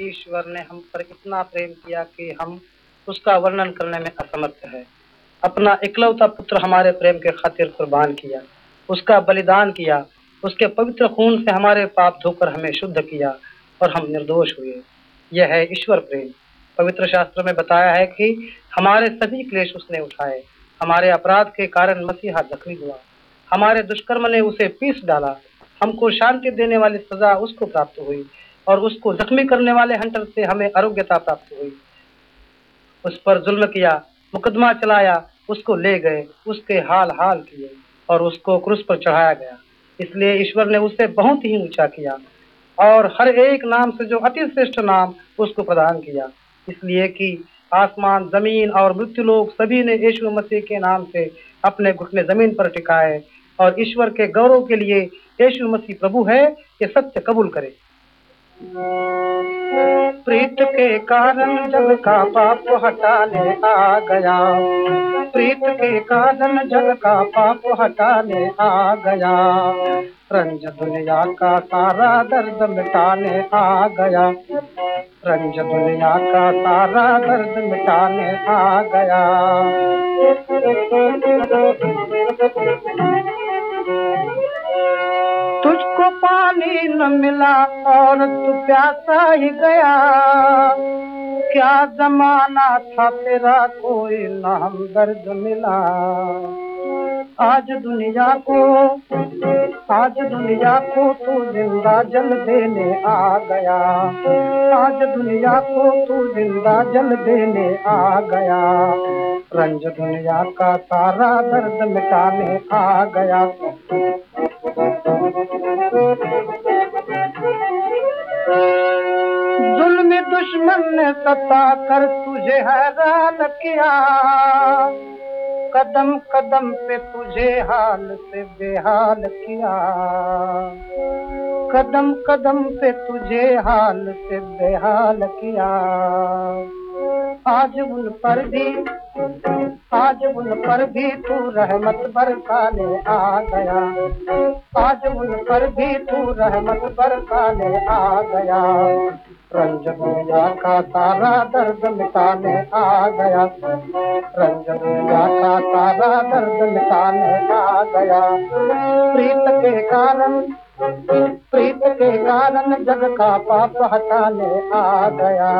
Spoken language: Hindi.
ईश्वर ने हम पर इतना प्रेम किया कि हम उसका वर्णन करने में असमर्थ है। अपना इकलौता पुत्र हमारे प्रेम के खातिर कुर्बान किया, उसका बलिदान किया, उसके पवित्र खून से हमारे पाप धोकर हमें शुद्ध किया और हम निर्दोष हुए। यह है ईश्वर प्रेम। पवित्र शास्त्र में बताया है कि हमारे सभी क्लेश उसने उठाए। हमारे अपराध के कारण मसीहा जख्मी हुआ। हमारे दुष्कर्म ने उसे पीस डाला। हमको शांति देने वाली सजा उसको प्राप्त हुई। और उसको जख्मी करने वाले हंटर से हमें आरोग्यता प्राप्त हुई। उस पर जुल्म किया, मुकदमा चलाया, उसको ले गए, उसके हाल हाल किए और उसको क्रूस पर चढ़ाया गया। इसलिए ईश्वर ने उसे बहुत ही ऊँचा किया और हर एक नाम से जो अति श्रेष्ठ नाम उसको प्रदान किया। इसलिए कि आसमान, ज़मीन और मृत्यु लोग सभी ने यीशु मसीह के नाम से अपने घुटने ज़मीन पर टिकाए और ईश्वर के गौरव के लिए यीशु मसीह प्रभु है, ये सत्य कबूल करे। प्रीत के कारण जग का पाप हटाने आ गया। प्रीत के कारण जग का पाप हटाने आ गया। रंज दुनिया का सारा दर्द मिटाने आ गया। रंज दुनिया का सारा दर्द मिटाने आ गया। तुझको पानी न मिला और तू प्यासा ही गया। क्या जमाना था तेरा कोई न हम दर्द मिला। आज दुनिया को, आज दुनिया को तू ज़िंदा जल देने आ गया। आज दुनिया को तू ज़िंदा जल देने आ गया। रंज दुनिया का सारा दर्द मिटाने आ गया। दुश्मन ने सता कर तुझे हैरान किया। कदम कदम पे तुझे हाल से बेहाल किया। कदम कदम पे तुझे हाल से बेहाल किया। आज उन पर भी, आज उन पर भी तू रहमत बरसाने आ गया। आज उन पर भी तू रहमत बरसाने आ गया। रंज दुनिया का सारा दर्द मिटाने आ गया। रंज दुनिया का सारा दर्द मिटाने आ गया। प्रीत के कारण, प्रीत के कारण जग का पाप हटाने आ गया।